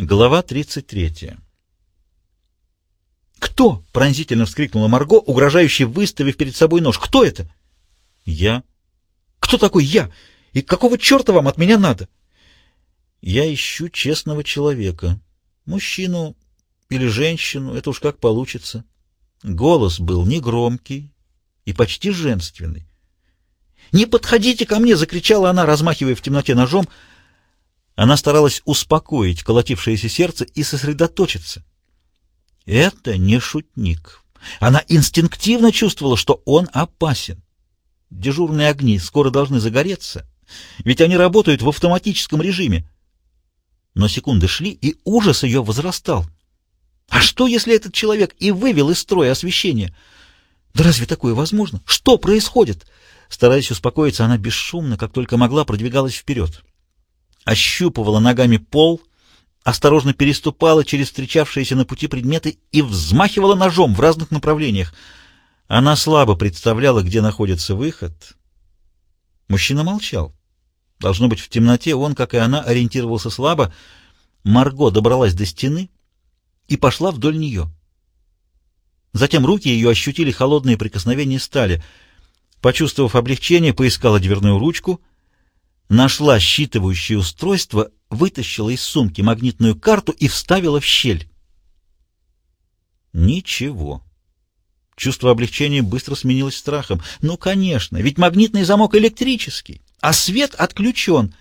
Глава 33. «Кто?» — пронзительно вскрикнула Марго, угрожающе выставив перед собой нож. «Кто это?» «Я». «Кто такой я? И какого черта вам от меня надо?» «Я ищу честного человека. Мужчину или женщину, это уж как получится». Голос был негромкий и почти женственный. «Не подходите ко мне!» — закричала она, размахивая в темноте ножом — она старалась успокоить колотившееся сердце и сосредоточиться. Это не шутник. Она инстинктивно чувствовала, что он опасен. Дежурные огни скоро должны загореться, ведь они работают в автоматическом режиме. Но секунды шли, и ужас ее возрастал. А что, если этот человек и вывел из строя освещение? Да разве такое возможно? Что происходит? Стараясь успокоиться, она бесшумно, как только могла, продвигалась вперед ощупывала ногами пол, осторожно переступала через встречавшиеся на пути предметы и взмахивала ножом в разных направлениях. Она слабо представляла, где находится выход. Мужчина молчал. Должно быть, в темноте он, как и она, ориентировался слабо. Марго добралась до стены и пошла вдоль нее. Затем руки ее ощутили холодные прикосновения стали. Почувствовав облегчение, поискала дверную ручку — нашла считывающее устройство, вытащила из сумки магнитную карту и вставила в щель. Ничего. Чувство облегчения быстро сменилось страхом. Ну, конечно, ведь магнитный замок электрический, а свет отключен.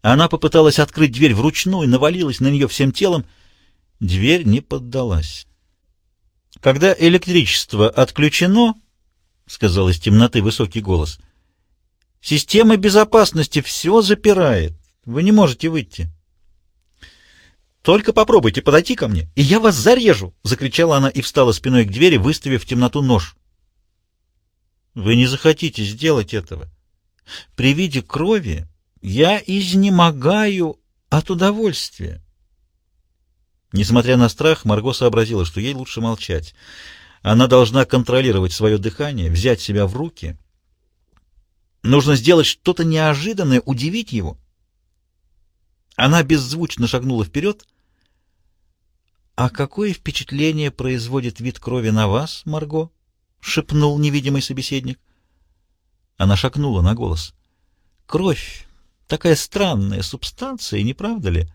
Она попыталась открыть дверь вручную, навалилась на нее всем телом. Дверь не поддалась. Когда электричество отключено, — сказал из темноты высокий голос, Система безопасности все запирает. Вы не можете выйти. «Только попробуйте подойти ко мне, и я вас зарежу!» — закричала она и встала спиной к двери, выставив в темноту нож. «Вы не захотите сделать этого. При виде крови я изнемогаю от удовольствия». Несмотря на страх, Марго сообразила, что ей лучше молчать. Она должна контролировать свое дыхание, взять себя в руки — Нужно сделать что-то неожиданное, удивить его. Она беззвучно шагнула вперед. «А какое впечатление производит вид крови на вас, Марго?» — шепнул невидимый собеседник. Она шагнула на голос. «Кровь — такая странная субстанция, не правда ли?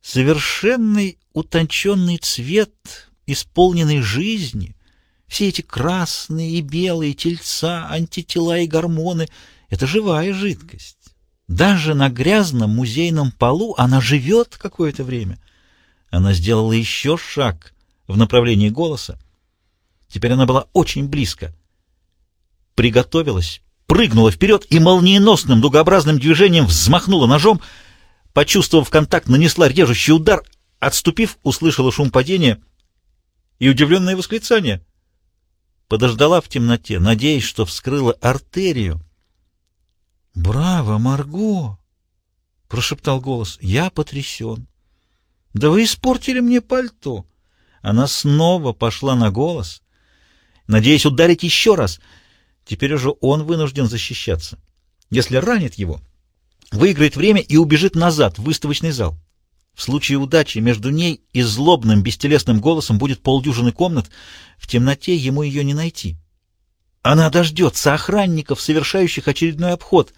Совершенный утонченный цвет, исполненный жизни, все эти красные и белые тельца, антитела и гормоны — это живая жидкость. Даже на грязном музейном полу она живет какое-то время. Она сделала еще шаг в направлении голоса. Теперь она была очень близко. Приготовилась, прыгнула вперед и молниеносным дугообразным движением взмахнула ножом. Почувствовав контакт, нанесла режущий удар. Отступив, услышала шум падения и удивленное восклицание — подождала в темноте, надеясь, что вскрыла артерию. «Браво, Марго!» — прошептал голос. «Я потрясен. Да вы испортили мне пальто!» Она снова пошла на голос, надеясь ударить еще раз. Теперь уже он вынужден защищаться. Если ранит его, выиграет время и убежит назад в выставочный зал. В случае удачи между ней и злобным, бестелесным голосом будет полдюжины комнат. В темноте ему ее не найти. Она дождется охранников, совершающих очередной обход.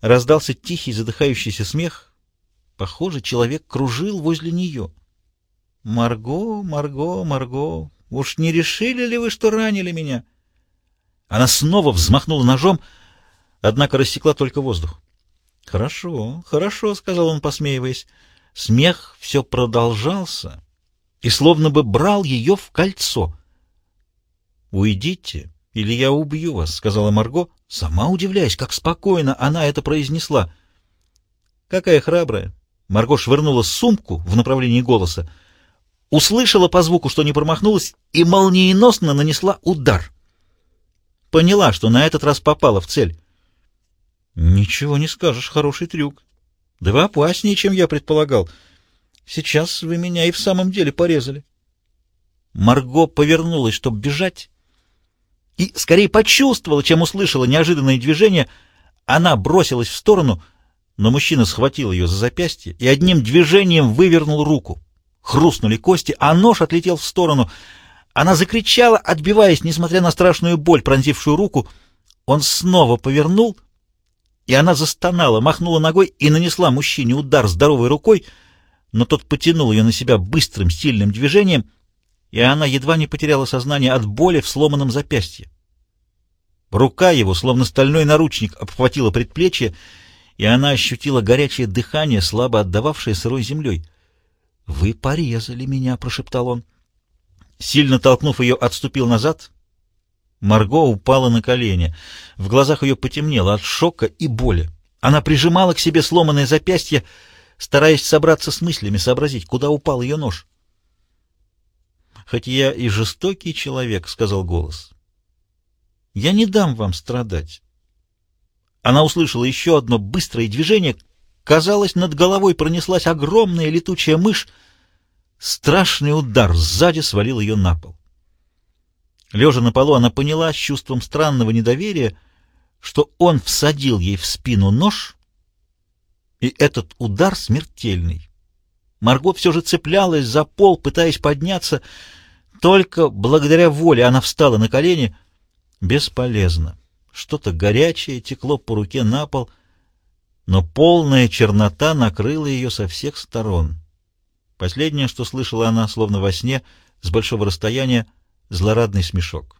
Раздался тихий, задыхающийся смех. Похоже, человек кружил возле нее. «Марго, Марго, Марго, уж не решили ли вы, что ранили меня?» Она снова взмахнула ножом, однако рассекла только воздух. «Хорошо, хорошо», — сказал он, посмеиваясь. Смех все продолжался и словно бы брал ее в кольцо. «Уйдите, или я убью вас», — сказала Марго, сама удивляясь, как спокойно она это произнесла. «Какая храбрая!» Марго швырнула сумку в направлении голоса, услышала по звуку, что не промахнулась, и молниеносно нанесла удар. Поняла, что на этот раз попала в цель. Ничего не скажешь, хороший трюк. Да вы опаснее, чем я предполагал. Сейчас вы меня и в самом деле порезали. Марго повернулась, чтобы бежать, и скорее почувствовала, чем услышала неожиданное движение. Она бросилась в сторону, Но мужчина схватил ее за запястье и одним движением вывернул руку. Хрустнули кости, а нож отлетел в сторону. Она закричала, отбиваясь, несмотря на страшную боль, пронзившую руку. Он снова повернул, и она застонала, махнула ногой и нанесла мужчине удар здоровой рукой, но тот потянул ее на себя быстрым, сильным движением, и она едва не потеряла сознание от боли в сломанном запястье. Рука его, словно стальной наручник, обхватила предплечье, и она ощутила горячее дыхание, слабо отдававшее сырой землей. — Вы порезали меня, — прошептал он. Сильно толкнув ее, отступил назад. Марго упала на колени. В глазах ее потемнело от шока и боли. Она прижимала к себе сломанное запястье, стараясь собраться с мыслями, сообразить, куда упал ее нож. «Хоть я и жестокий человек», — сказал голос, — «я не дам вам страдать». Она услышала еще одно быстрое движение. Казалось, над головой пронеслась огромная летучая мышь. Страшный удар сзади свалил ее на пол. Лежа на полу, она поняла с чувством странного недоверия, что он всадил ей в спину нож, и этот удар смертельный. Марго все же цеплялась за пол, пытаясь подняться. Только благодаря воле она встала на колени. Бесполезно. Что-то горячее текло по руке на пол, но полная чернота накрыла ее со всех сторон. Последнее, что слышала она, словно во сне, с большого расстояния, злорадный смешок.